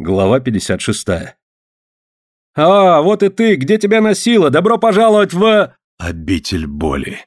Глава 56. «А, вот и ты! Где тебя носило? Добро пожаловать в...» Обитель боли.